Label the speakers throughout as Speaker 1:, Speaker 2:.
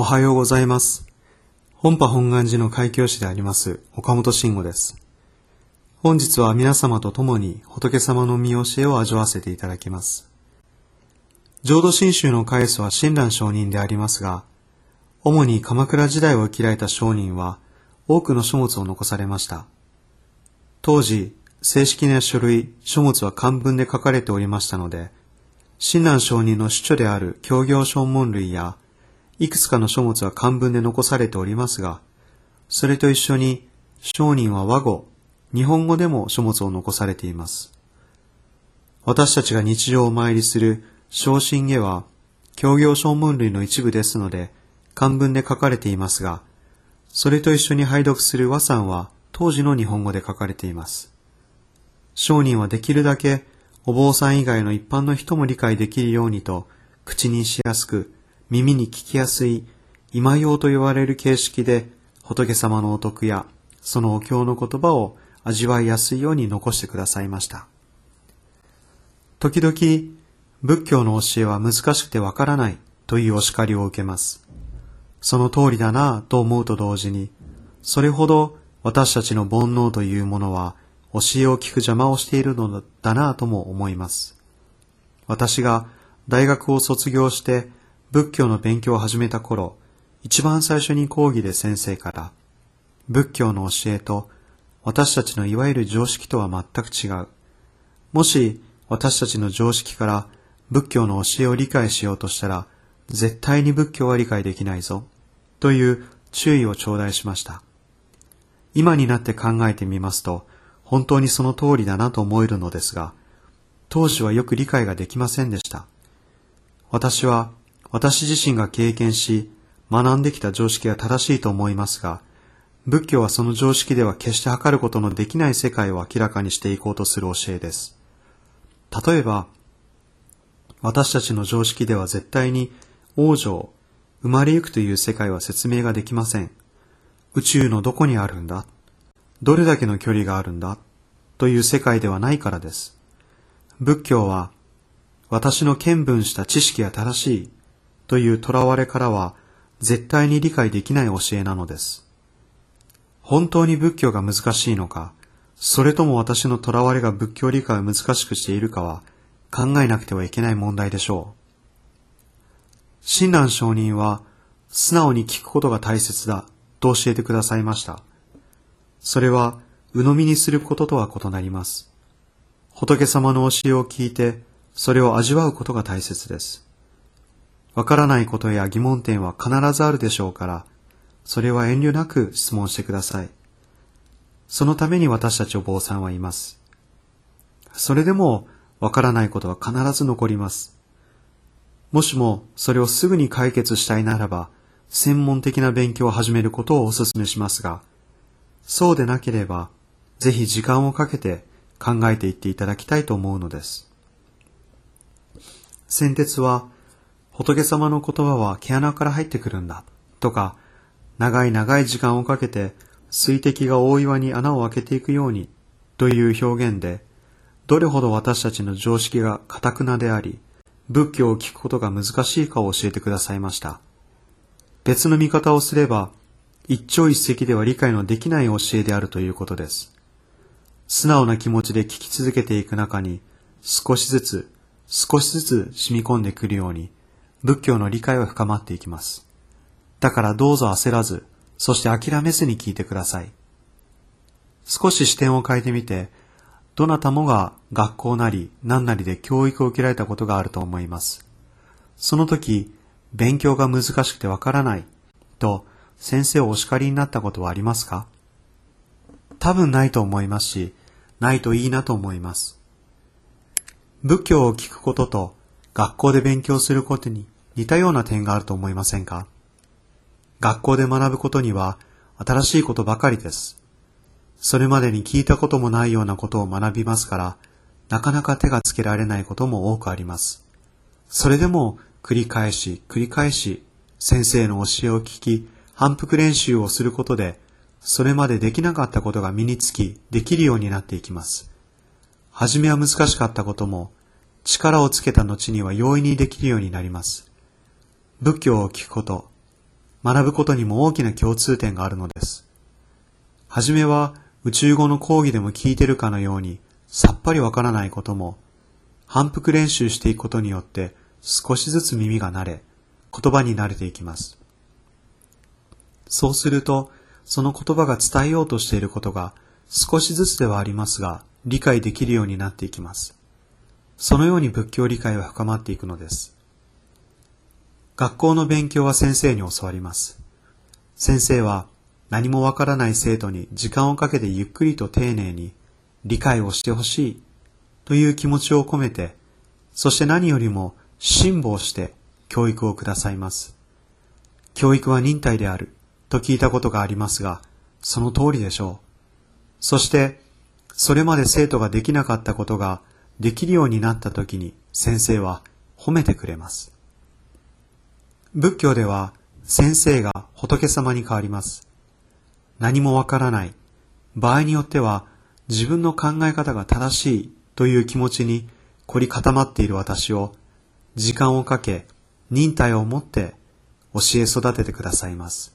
Speaker 1: おはようございます。本波本願寺の開教師であります、岡本慎吾です。本日は皆様と共に仏様の見教えを味わわせていただきます。浄土真宗の開祖は親鸞上人でありますが、主に鎌倉時代を生きられた商人は多くの書物を残されました。当時、正式な書類、書物は漢文で書かれておりましたので、親鸞上人の主著である教行証文類や、いくつかの書物は漢文で残されておりますが、それと一緒に商人は和語、日本語でも書物を残されています。私たちが日常お参りする昇進下は、教行証文類の一部ですので、漢文で書かれていますが、それと一緒に拝読する和算は当時の日本語で書かれています。商人はできるだけお坊さん以外の一般の人も理解できるようにと、口にしやすく、耳に聞きやすい、今用と言われる形式で、仏様のお徳や、そのお経の言葉を味わいやすいように残してくださいました。時々、仏教の教えは難しくてわからないというお叱りを受けます。その通りだなぁと思うと同時に、それほど私たちの煩悩というものは教えを聞く邪魔をしているのだなぁとも思います。私が大学を卒業して仏教の勉強を始めた頃、一番最初に講義で先生から、仏教の教えと私たちのいわゆる常識とは全く違う。もし私たちの常識から仏教の教えを理解しようとしたら、絶対に仏教は理解できないぞ、という注意を頂戴しました。今になって考えてみますと、本当にその通りだなと思えるのですが、当時はよく理解ができませんでした。私は、私自身が経験し、学んできた常識は正しいと思いますが、仏教はその常識では決して測ることのできない世界を明らかにしていこうとする教えです。例えば、私たちの常識では絶対に往生、生まれゆくという世界は説明ができません。宇宙のどこにあるんだ？どれだけの距離があるんだ？という世界ではないからです。仏教は、私の見聞した知識が正しいという囚われからは絶対に理解できない教えなのです。本当に仏教が難しいのか、それとも私の囚われが仏教理解を難しくしているかは考えなくてはいけない問題でしょう。親鸞上人は、素直に聞くことが大切だと教えてくださいました。それは、鵜呑みにすることとは異なります。仏様の教えを聞いて、それを味わうことが大切です。わからないことや疑問点は必ずあるでしょうから、それは遠慮なく質問してください。そのために私たちお坊さんはいます。それでも、わからないことは必ず残ります。もしも、それをすぐに解決したいならば、専門的な勉強を始めることをお勧めしますが、そうでなければ、ぜひ時間をかけて考えていっていただきたいと思うのです。先哲は、仏様の言葉は毛穴から入ってくるんだ、とか、長い長い時間をかけて水滴が大岩に穴を開けていくように、という表現で、どれほど私たちの常識が堅くなであり、仏教を聞くことが難しいかを教えてくださいました。別の見方をすれば、一朝一夕では理解のできない教えであるということです。素直な気持ちで聞き続けていく中に、少しずつ、少しずつ染み込んでくるように、仏教の理解は深まっていきます。だからどうぞ焦らず、そして諦めずに聞いてください。少し視点を変えてみて、どなたもが学校なり何なりで教育を受けられたことがあると思います。その時、勉強が難しくてわからないと先生をお叱りになったことはありますか？多分ないと思いますし、ないといいなと思います。仏教を聞くことと学校で勉強することに似たような点があると思いませんか？学校で学ぶことには新しいことばかりです。それまでに聞いたこともないようなことを学びますから、なかなか手がつけられないことも多くあります。それでも繰り返し繰り返し先生の教えを聞き、反復練習をすることで、それまでできなかったことが身につき、できるようになっていきます。はじめは難しかったことも、力をつけた後には容易にできるようになります。仏教を聞くこと、学ぶことにも大きな共通点があるのです。はじめは宇宙語の講義でも聞いてるかのようにさっぱりわからないことも反復練習していくことによって少しずつ耳が慣れ言葉に慣れていきます。そうするとその言葉が伝えようとしていることが少しずつではありますが理解できるようになっていきます。そのように仏教理解は深まっていくのです。学校の勉強は先生に教わります。先生は何もわからない生徒に時間をかけてゆっくりと丁寧に理解をしてほしいという気持ちを込めて、そして何よりも辛抱して教育をくださいます。教育は忍耐であると聞いたことがありますが、その通りでしょう。そして、それまで生徒ができなかったことができるようになった時に先生は褒めてくれます。仏教では先生が仏様に変わります。何もわからない。場合によっては自分の考え方が正しいという気持ちに凝り固まっている私を時間をかけ忍耐を持って教え育ててくださいます。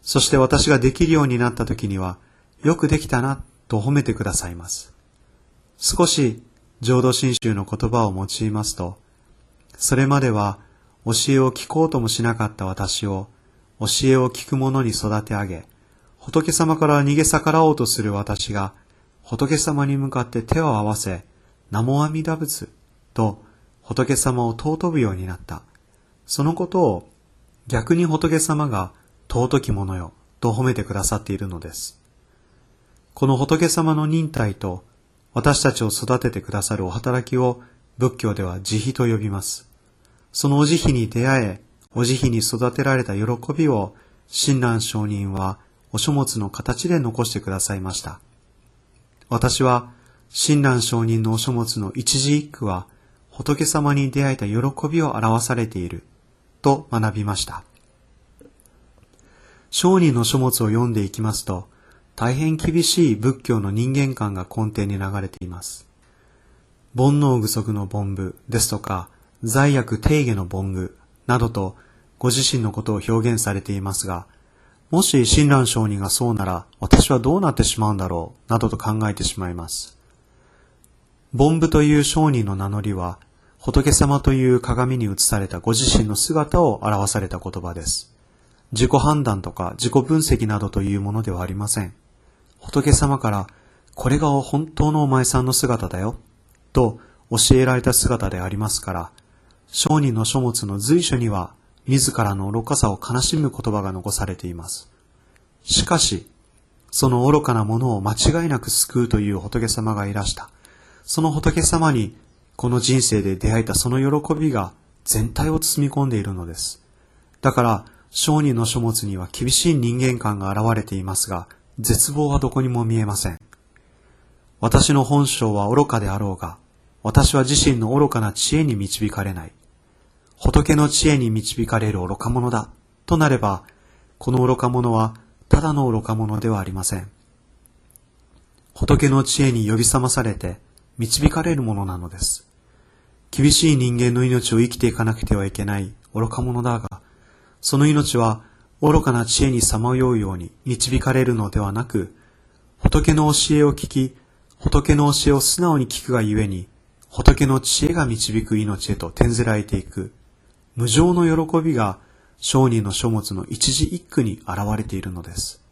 Speaker 1: そして私ができるようになった時にはよくできたなと褒めてくださいます。少し浄土真宗の言葉を用いますと、それまでは教えを聞こうともしなかった私を教えを聞く者に育て上げ、仏様から逃げ逆らおうとする私が仏様に向かって手を合わせ、南無阿弥陀仏と仏様を尊ぶようになった。そのことを逆に仏様が尊きものよと褒めてくださっているのです。この仏様の忍耐と私たちを育ててくださるお働きを仏教では慈悲と呼びます。そのお慈悲に出会え、お慈悲に育てられた喜びを、親鸞上人はお書物の形で残してくださいました。私は、親鸞上人のお書物の一字一句は、仏様に出会えた喜びを表されている、と学びました。商人の書物を読んでいきますと、大変厳しい仏教の人間観が根底に流れています。煩悩具足の凡部ですとか、罪悪定義の凡具などとご自身のことを表現されていますが、もし親鸞上人がそうなら私はどうなってしまうんだろうなどと考えてしまいます。凡部という商人の名乗りは仏様という鏡に映されたご自身の姿を表された言葉です。自己判断とか自己分析などというものではありません。仏様からこれが本当のお前さんの姿だよと教えられた姿でありますから、商人の書物の随所には、自らの愚かさを悲しむ言葉が残されています。しかし、その愚かなものを間違いなく救うという仏様がいらした。その仏様に、この人生で出会えたその喜びが全体を包み込んでいるのです。だから、商人の書物には厳しい人間観が現れていますが、絶望はどこにも見えません。私の本性は愚かであろうが、私は自身の愚かな知恵に導かれない。仏の知恵に導かれる愚か者だ。となれば、この愚か者はただの愚か者ではありません。仏の知恵に呼び覚まされて導かれるものなのです。厳しい人間の命を生きていかなくてはいけない愚か者だが、その命は愚かな知恵にさまようように導かれるのではなく、仏の教えを聞き、仏の教えを素直に聞くがゆえに、仏の知恵が導く命へと転ずられていく、無常の喜びが商人の書物の一字一句に現れているのです。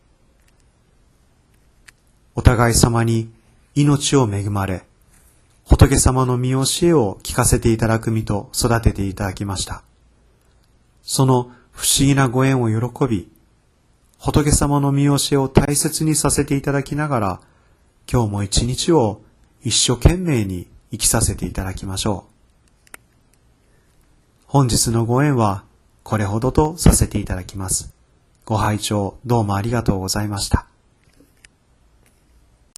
Speaker 1: お互い様に命を恵まれ、仏様の見教えを聞かせていただく身と育てていただきました。その不思議なご縁を喜び、仏様の見教えを大切にさせていただきながら、今日も一日を一生懸命に生きさせていただきましょう。本日のご縁はこれほどとさせていただきます。ご拝聴どうもありがとうございました。